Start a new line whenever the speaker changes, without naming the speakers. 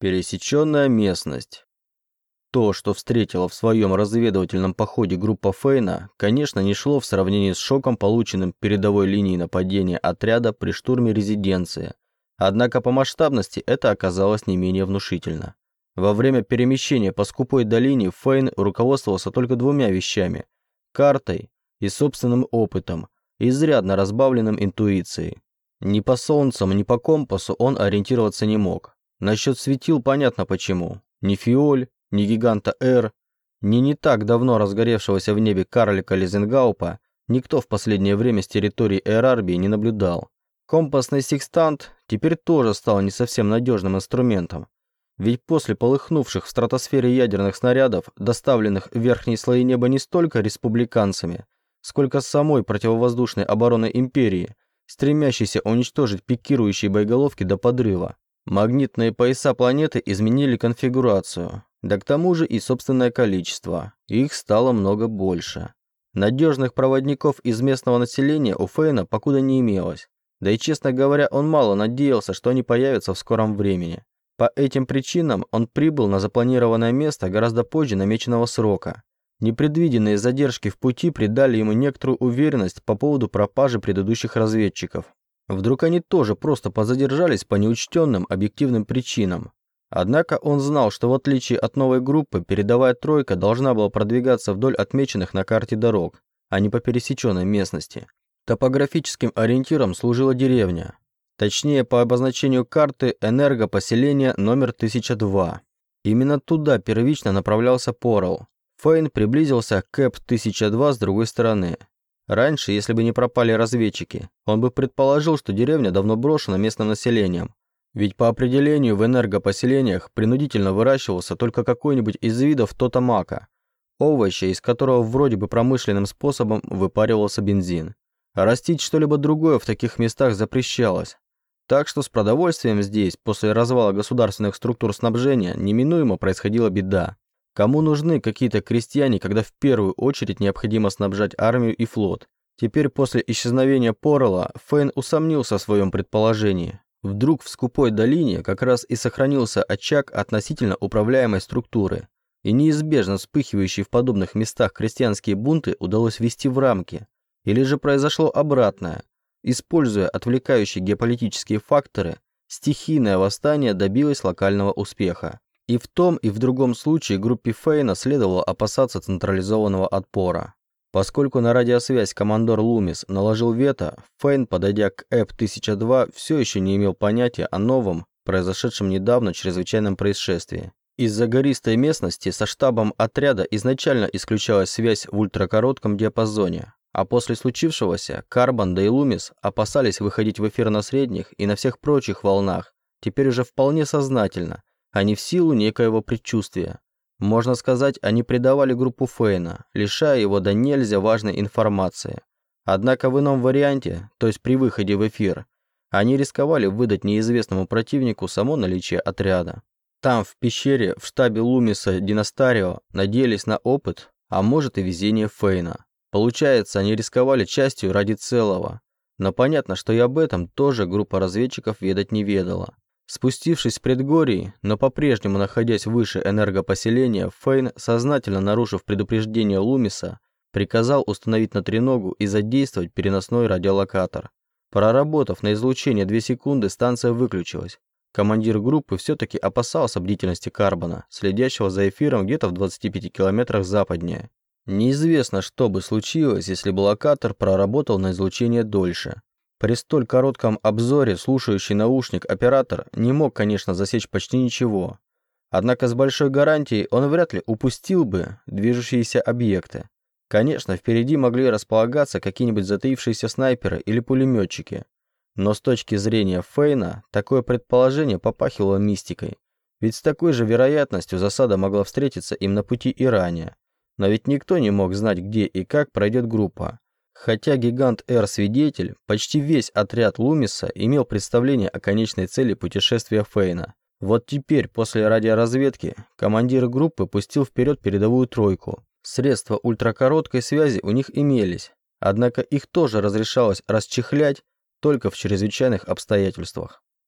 Пересеченная местность. То, что встретила в своем разведывательном походе группа Фейна, конечно, не шло в сравнении с шоком, полученным передовой линией нападения отряда при штурме резиденции. Однако по масштабности это оказалось не менее внушительно. Во время перемещения по скупой долине Фейн руководствовался только двумя вещами – картой и собственным опытом, изрядно разбавленным интуицией. Ни по солнцам, ни по компасу он ориентироваться не мог. Насчет светил понятно почему. Ни Фиоль, ни гиганта Эр, ни не так давно разгоревшегося в небе карлика Лизенгаупа никто в последнее время с территории Эрарбии не наблюдал. Компасный секстант теперь тоже стал не совсем надежным инструментом. Ведь после полыхнувших в стратосфере ядерных снарядов, доставленных в верхние слои неба не столько республиканцами, сколько самой противовоздушной обороной империи, стремящейся уничтожить пикирующие боеголовки до подрыва. Магнитные пояса планеты изменили конфигурацию, да к тому же и собственное количество. Их стало много больше. Надежных проводников из местного населения у Фейна покуда не имелось. Да и, честно говоря, он мало надеялся, что они появятся в скором времени. По этим причинам он прибыл на запланированное место гораздо позже намеченного срока. Непредвиденные задержки в пути придали ему некоторую уверенность по поводу пропажи предыдущих разведчиков. Вдруг они тоже просто позадержались по неучтенным объективным причинам. Однако он знал, что в отличие от новой группы, передовая тройка должна была продвигаться вдоль отмеченных на карте дорог, а не по пересеченной местности. Топографическим ориентиром служила деревня. Точнее, по обозначению карты энергопоселение номер 1002. Именно туда первично направлялся Порал, Фейн приблизился к Кэп-1002 с другой стороны. Раньше, если бы не пропали разведчики, он бы предположил, что деревня давно брошена местным населением. Ведь по определению в энергопоселениях принудительно выращивался только какой-нибудь из видов тотамака, овоща, из которого вроде бы промышленным способом выпаривался бензин. А растить что-либо другое в таких местах запрещалось. Так что с продовольствием здесь, после развала государственных структур снабжения, неминуемо происходила беда. Кому нужны какие-то крестьяне, когда в первую очередь необходимо снабжать армию и флот? Теперь после исчезновения Поррелла Фейн усомнился в своем предположении. Вдруг в скупой долине как раз и сохранился очаг относительно управляемой структуры. И неизбежно вспыхивающие в подобных местах крестьянские бунты удалось ввести в рамки. Или же произошло обратное. Используя отвлекающие геополитические факторы, стихийное восстание добилось локального успеха. И в том, и в другом случае группе Фейна следовало опасаться централизованного отпора. Поскольку на радиосвязь командор Лумис наложил вето, Фейн, подойдя к ЭП-1002, все еще не имел понятия о новом, произошедшем недавно чрезвычайном происшествии. Из-за гористой местности со штабом отряда изначально исключалась связь в ультракоротком диапазоне, а после случившегося Карбон да и Лумис опасались выходить в эфир на средних и на всех прочих волнах, теперь уже вполне сознательно, а не в силу некоего предчувствия. Можно сказать, они предавали группу Фейна, лишая его до нельзя важной информации. Однако в ином варианте, то есть при выходе в эфир, они рисковали выдать неизвестному противнику само наличие отряда. Там, в пещере, в штабе Лумиса Династарио, надеялись на опыт, а может и везение Фейна. Получается, они рисковали частью ради целого. Но понятно, что и об этом тоже группа разведчиков ведать не ведала. Спустившись с предгорий, но по-прежнему находясь выше энергопоселения, Фейн, сознательно нарушив предупреждение Лумиса, приказал установить на треногу и задействовать переносной радиолокатор. Проработав на излучение 2 секунды, станция выключилась. Командир группы все-таки опасался бдительности Карбона, следящего за эфиром где-то в 25 километрах западнее. Неизвестно, что бы случилось, если бы локатор проработал на излучение дольше. При столь коротком обзоре слушающий наушник оператор не мог, конечно, засечь почти ничего. Однако с большой гарантией он вряд ли упустил бы движущиеся объекты. Конечно, впереди могли располагаться какие-нибудь затаившиеся снайперы или пулеметчики. Но с точки зрения Фейна, такое предположение попахивало мистикой. Ведь с такой же вероятностью засада могла встретиться им на пути и ранее. Но ведь никто не мог знать, где и как пройдет группа. Хотя гигант Р-свидетель, почти весь отряд Лумиса имел представление о конечной цели путешествия Фейна. Вот теперь, после радиоразведки, командир группы пустил вперед передовую тройку. Средства ультракороткой связи у них имелись, однако их тоже разрешалось расчехлять только в чрезвычайных обстоятельствах.